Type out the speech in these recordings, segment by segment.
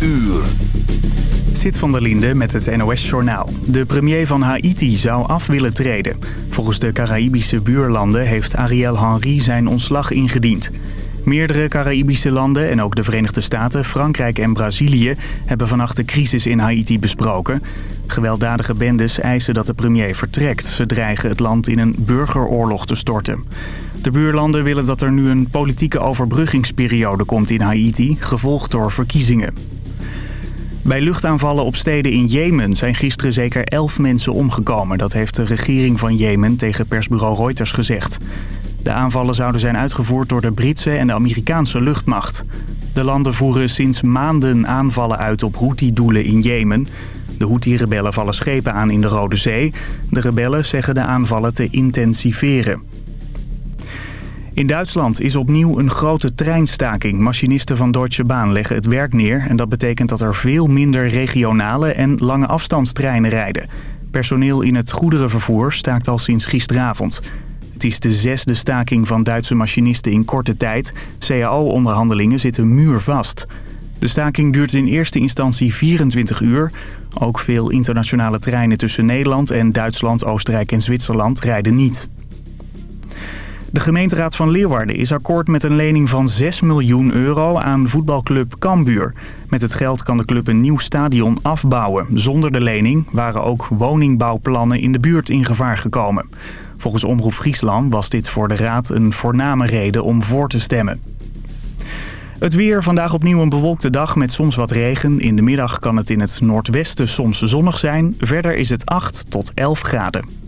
uur. Zit van der Linde met het NOS-journaal. De premier van Haiti zou af willen treden. Volgens de Caraïbische buurlanden heeft Ariel Henry zijn ontslag ingediend. Meerdere Caraïbische landen en ook de Verenigde Staten, Frankrijk en Brazilië... hebben vannacht de crisis in Haiti besproken. Gewelddadige bendes eisen dat de premier vertrekt. Ze dreigen het land in een burgeroorlog te storten. De buurlanden willen dat er nu een politieke overbruggingsperiode komt in Haiti... gevolgd door verkiezingen. Bij luchtaanvallen op steden in Jemen zijn gisteren zeker elf mensen omgekomen. Dat heeft de regering van Jemen tegen persbureau Reuters gezegd. De aanvallen zouden zijn uitgevoerd door de Britse en de Amerikaanse luchtmacht. De landen voeren sinds maanden aanvallen uit op Houthi-doelen in Jemen. De Houthi-rebellen vallen schepen aan in de Rode Zee. De rebellen zeggen de aanvallen te intensiveren. In Duitsland is opnieuw een grote treinstaking. Machinisten van Deutsche Bahn leggen het werk neer... en dat betekent dat er veel minder regionale en lange afstandstreinen rijden. Personeel in het goederenvervoer staakt al sinds gisteravond. Het is de zesde staking van Duitse machinisten in korte tijd. CAO-onderhandelingen zitten muurvast. De staking duurt in eerste instantie 24 uur. Ook veel internationale treinen tussen Nederland en Duitsland, Oostenrijk en Zwitserland rijden niet. De gemeenteraad van Leeuwarden is akkoord met een lening van 6 miljoen euro aan voetbalclub Cambuur. Met het geld kan de club een nieuw stadion afbouwen. Zonder de lening waren ook woningbouwplannen in de buurt in gevaar gekomen. Volgens Omroep Friesland was dit voor de raad een voorname reden om voor te stemmen. Het weer, vandaag opnieuw een bewolkte dag met soms wat regen. In de middag kan het in het noordwesten soms zonnig zijn. Verder is het 8 tot 11 graden.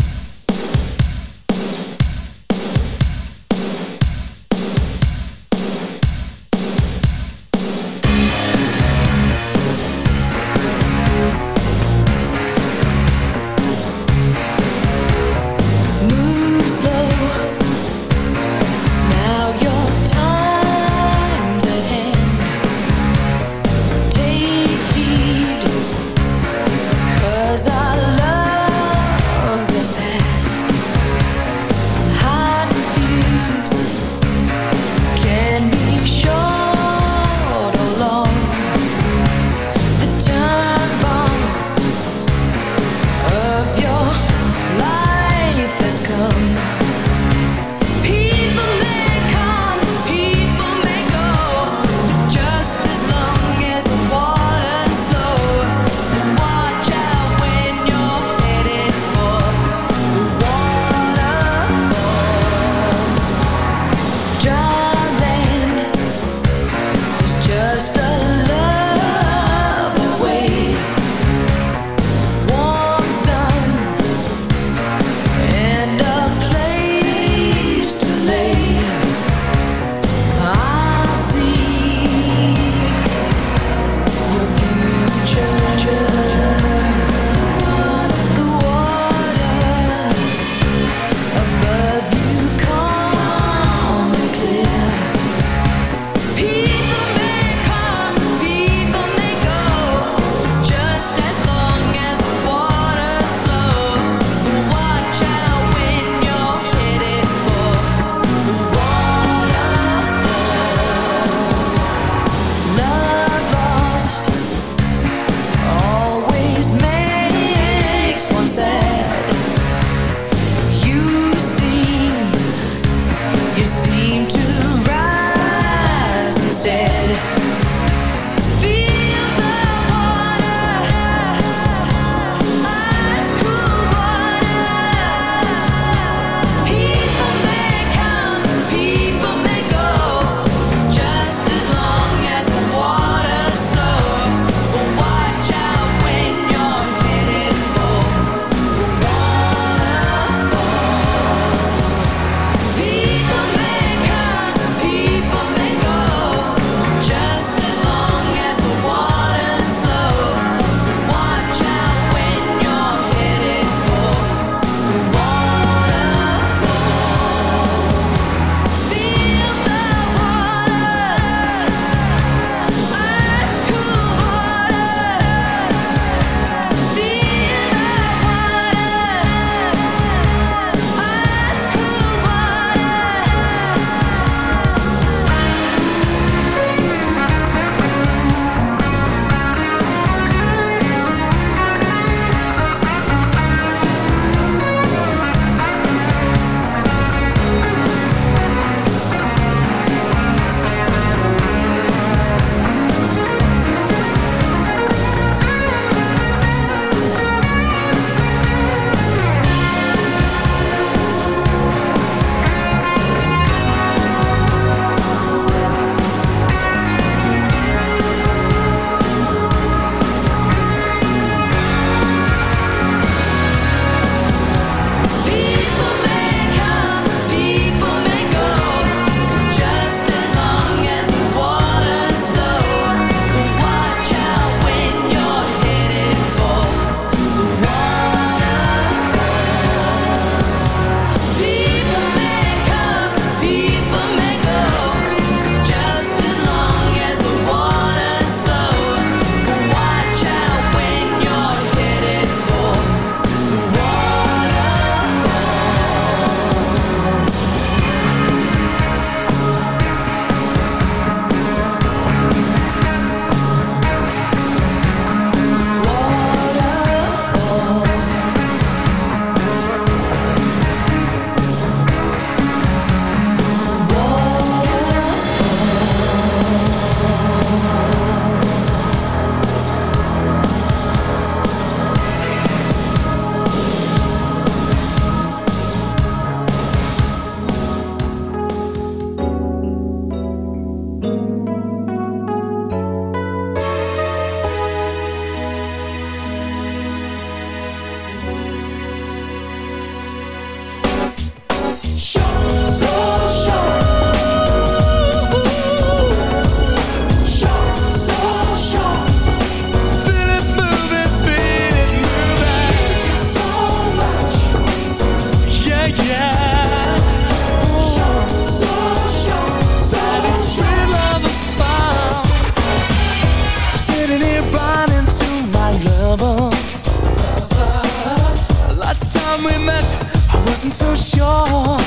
wasn't so sure.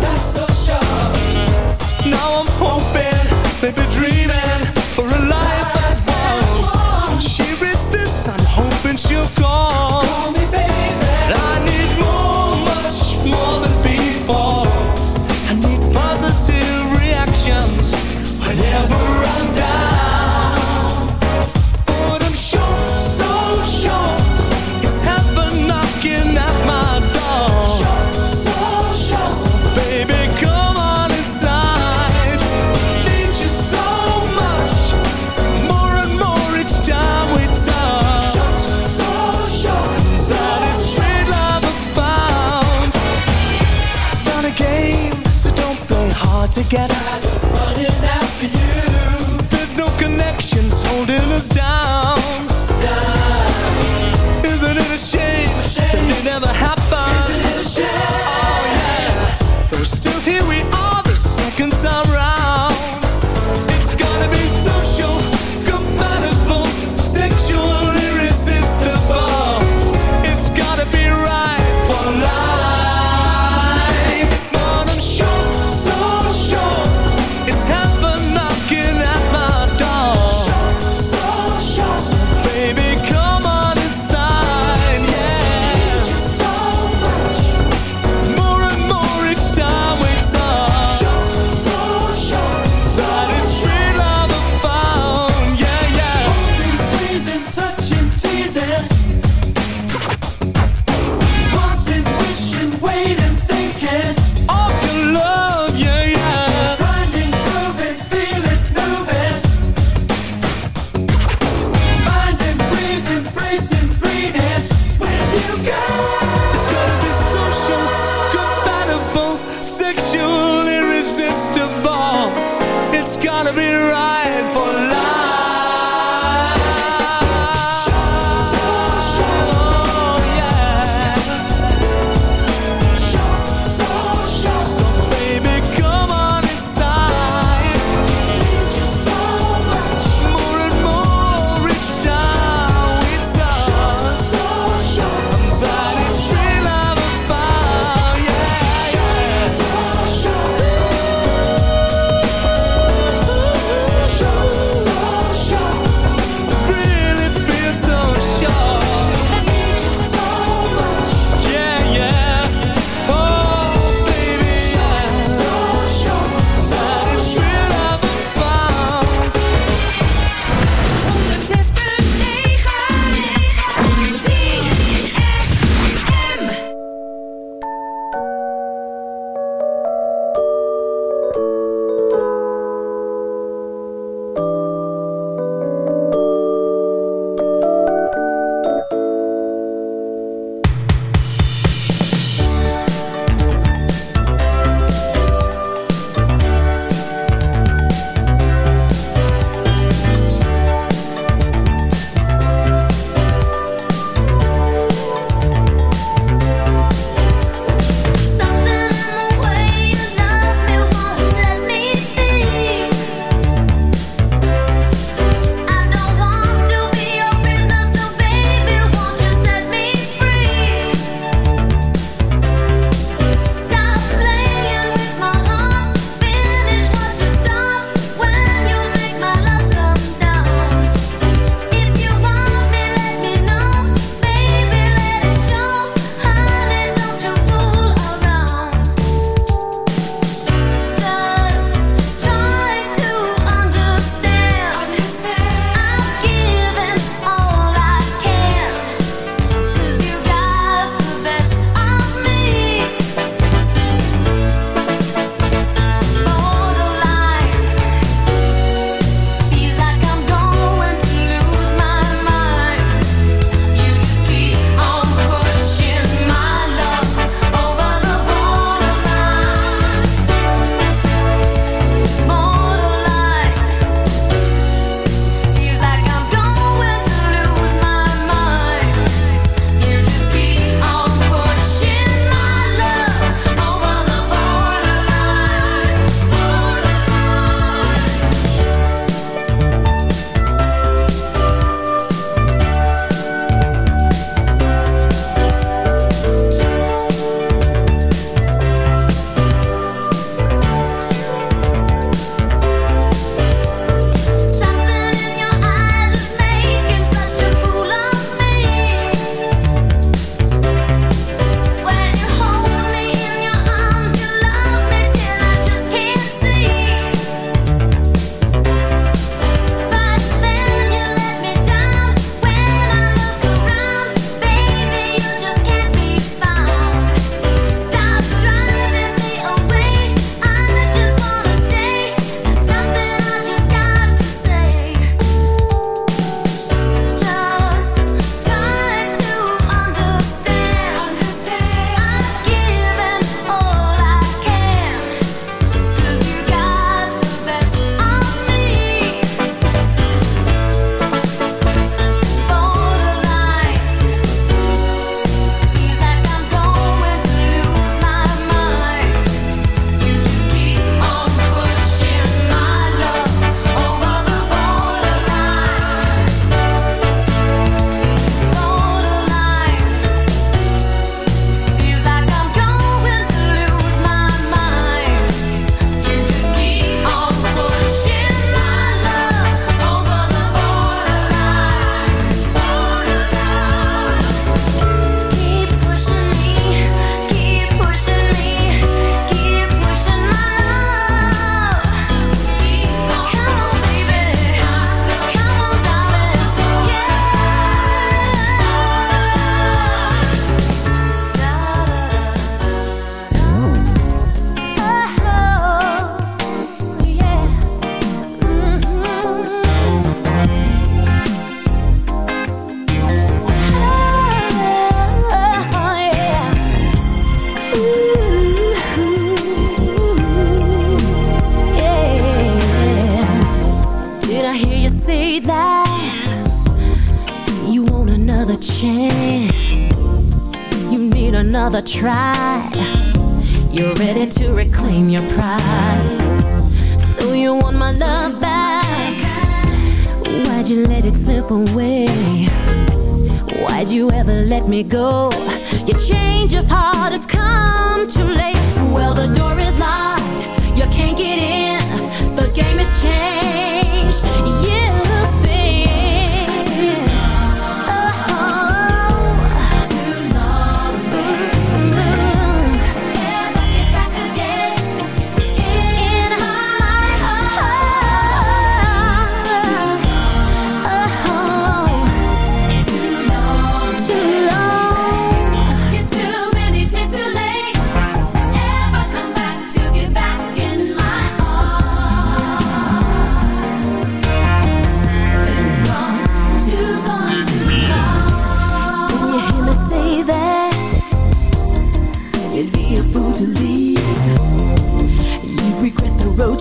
Not so sure. Now I'm hoping, baby, dreaming.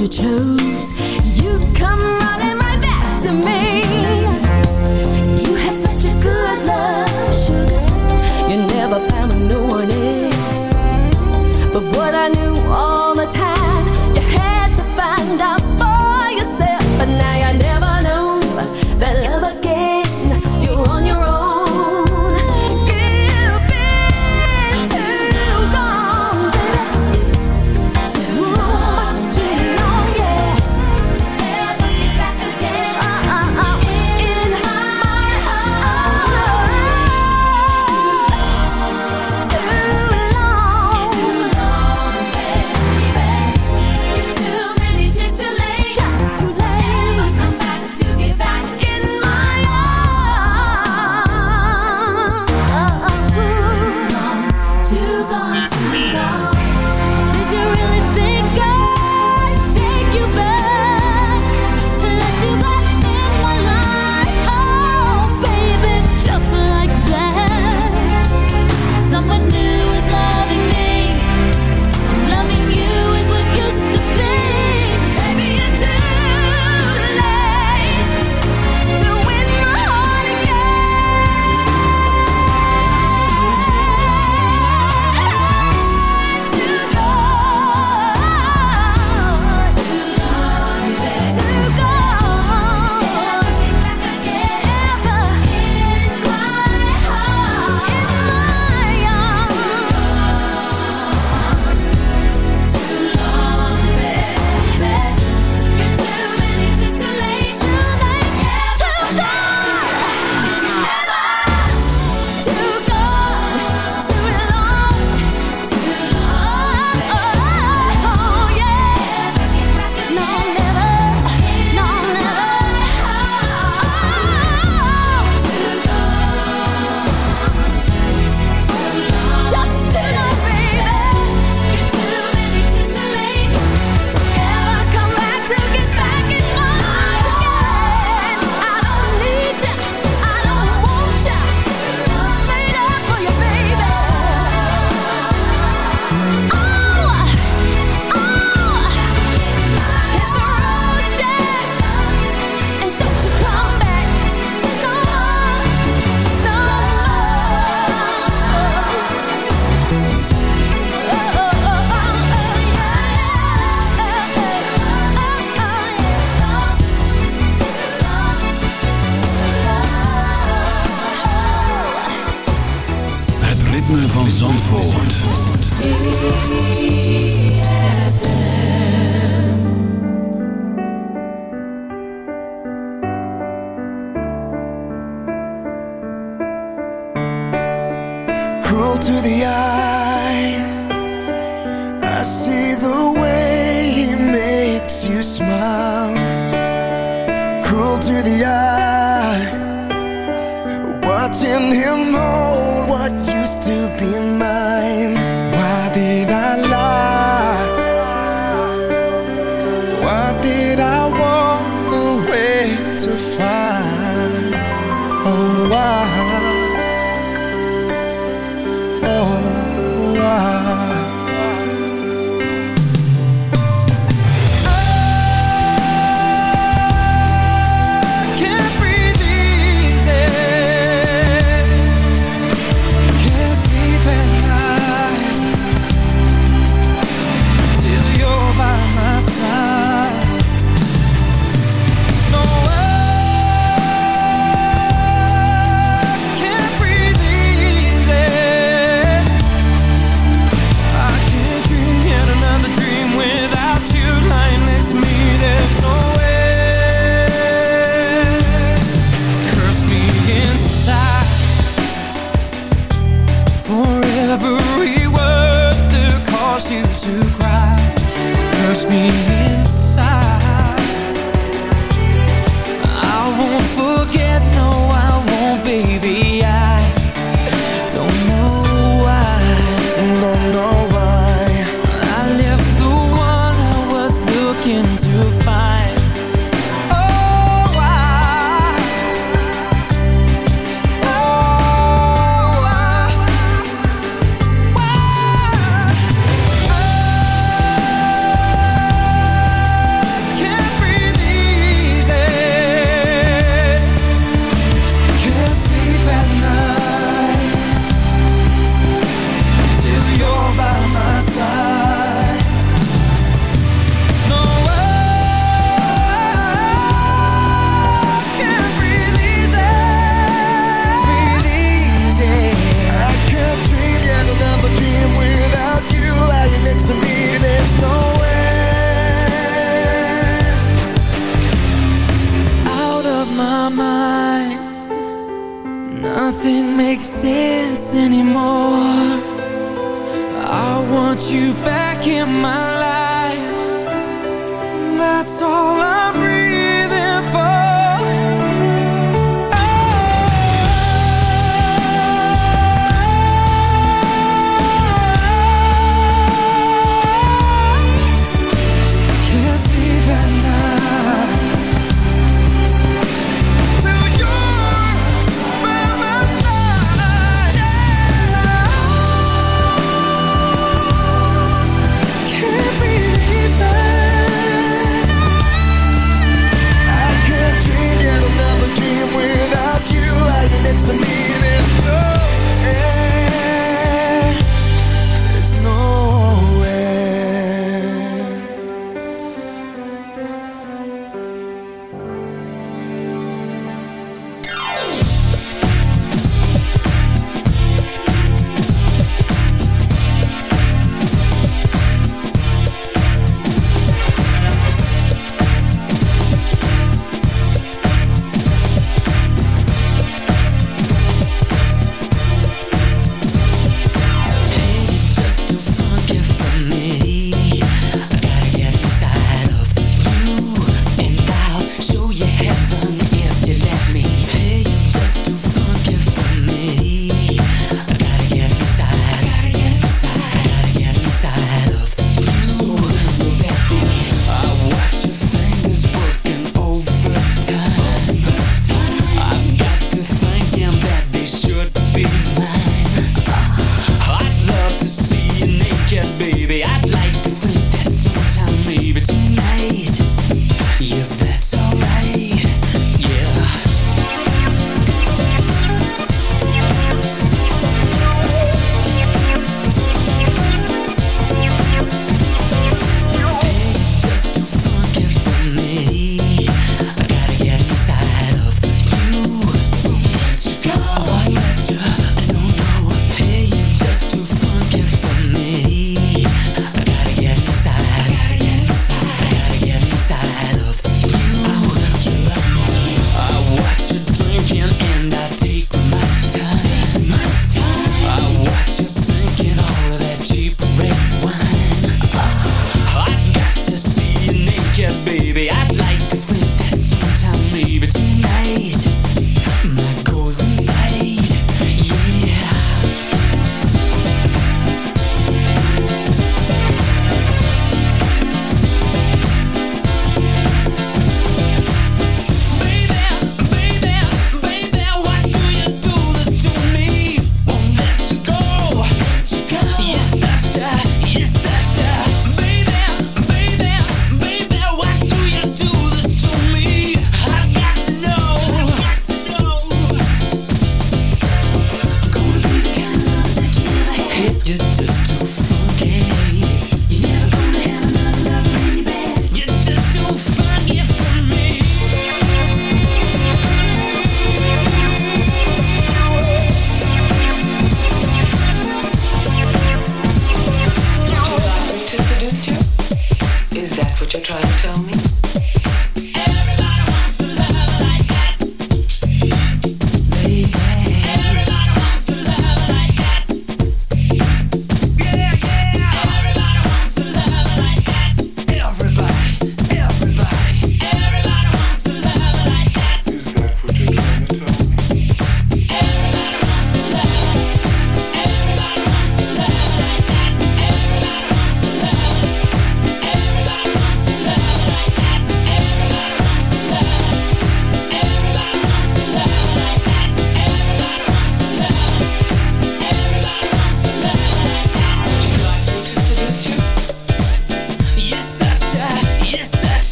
You chose. You'd come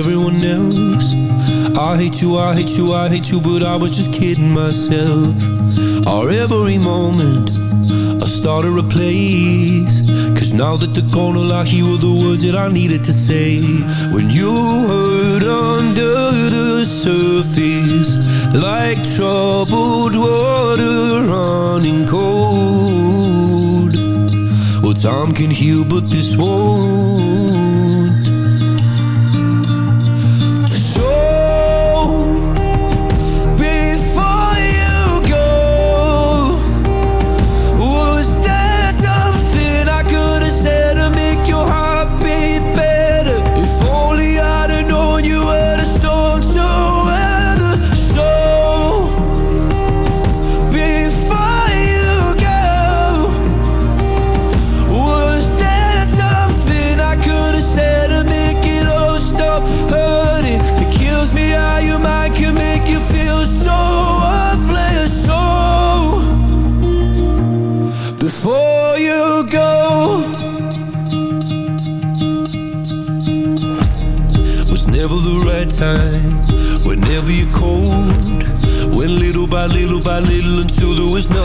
everyone else. I hate you, I hate you, I hate you But I was just kidding myself. Our every moment I started a place. Cause now that the corner I Here were the words that I needed to say. When you heard under the surface Like troubled water running cold. Well, time can heal but this won't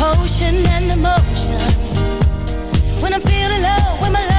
potion and emotion. When I'm feeling low, when my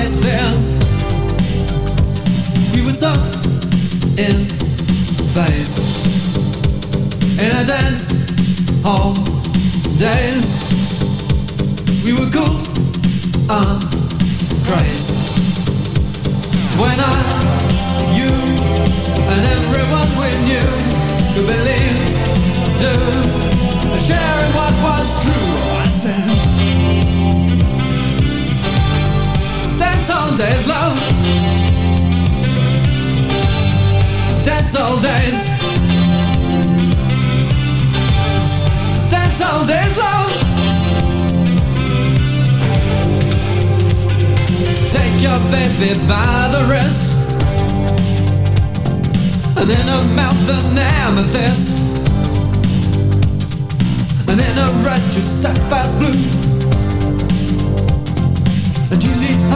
darkest fears. We were talk in phase in a dance hall days. We were cool on craze when I, you, and everyone we knew could believe, do, and sharing what was true. That's all days, love. That's all days. That's all days, love. Take your baby by the wrist And in her mouth an amethyst And in her eyes two sapphires blue